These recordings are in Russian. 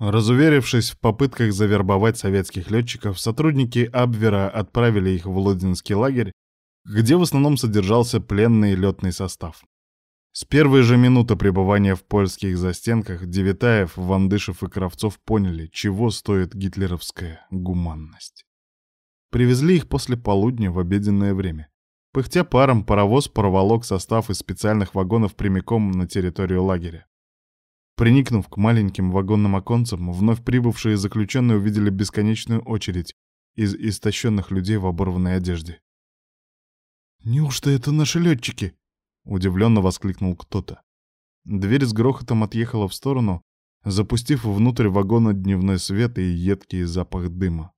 Разуверившись в попытках завербовать советских летчиков, сотрудники Абвера отправили их в Лодинский лагерь, где в основном содержался пленный летный состав. С первой же минуты пребывания в польских застенках Девитаев, Вандышев и Кравцов поняли, чего стоит гитлеровская гуманность. Привезли их после полудня в обеденное время. Пыхтя паром, паровоз проволок состав из специальных вагонов прямиком на территорию лагеря. Приникнув к маленьким вагонным оконцам, вновь прибывшие заключенные увидели бесконечную очередь из истощенных людей в оборванной одежде. «Неужто это наши летчики?» Удивленно воскликнул кто-то. Дверь с грохотом отъехала в сторону, запустив внутрь вагона дневной свет и едкий запах дыма.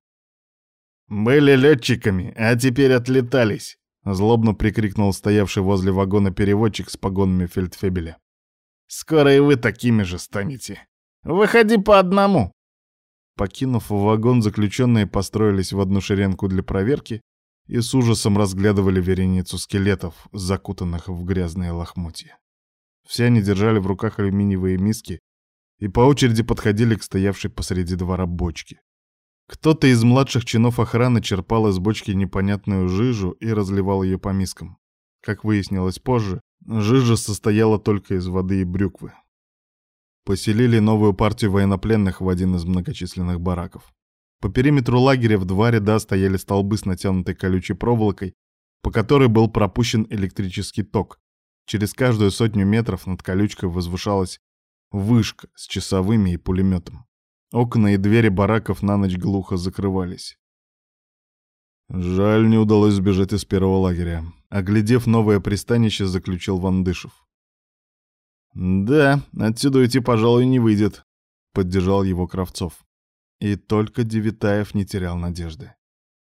«Были летчиками, а теперь отлетались!» — злобно прикрикнул стоявший возле вагона переводчик с погонами фельдфебеля. «Скоро и вы такими же станете. Выходи по одному!» Покинув вагон, заключенные построились в одну шеренку для проверки, и с ужасом разглядывали вереницу скелетов, закутанных в грязные лохмотья. Все они держали в руках алюминиевые миски и по очереди подходили к стоявшей посреди двора бочке. Кто-то из младших чинов охраны черпал из бочки непонятную жижу и разливал ее по мискам. Как выяснилось позже, жижа состояла только из воды и брюквы. Поселили новую партию военнопленных в один из многочисленных бараков. По периметру лагеря в два ряда стояли столбы с натянутой колючей проволокой, по которой был пропущен электрический ток. Через каждую сотню метров над колючкой возвышалась вышка с часовыми и пулеметом. Окна и двери бараков на ночь глухо закрывались. Жаль, не удалось сбежать из первого лагеря. Оглядев новое пристанище, заключил Вандышев. «Да, отсюда уйти, пожалуй, не выйдет», — поддержал его Кравцов. И только Девитаев не терял надежды.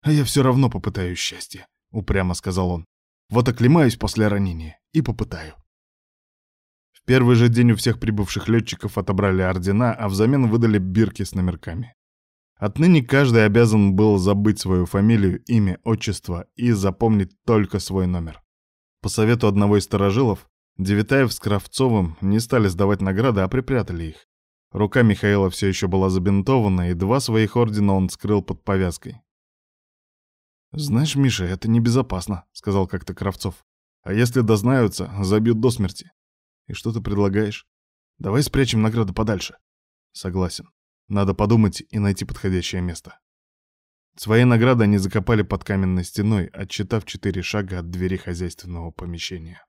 «А я все равно попытаюсь счастье», — упрямо сказал он. «Вот оклемаюсь после ранения и попытаю». В первый же день у всех прибывших летчиков отобрали ордена, а взамен выдали бирки с номерками. Отныне каждый обязан был забыть свою фамилию, имя, отчество и запомнить только свой номер. По совету одного из сторожилов, Девитаев с Кравцовым не стали сдавать награды, а припрятали их. Рука Михаила все еще была забинтована, и два своих ордена он скрыл под повязкой. «Знаешь, Миша, это небезопасно», — сказал как-то Кравцов. «А если дознаются, забьют до смерти. И что ты предлагаешь? Давай спрячем награды подальше». «Согласен. Надо подумать и найти подходящее место». Свои награды они закопали под каменной стеной, отчитав четыре шага от двери хозяйственного помещения.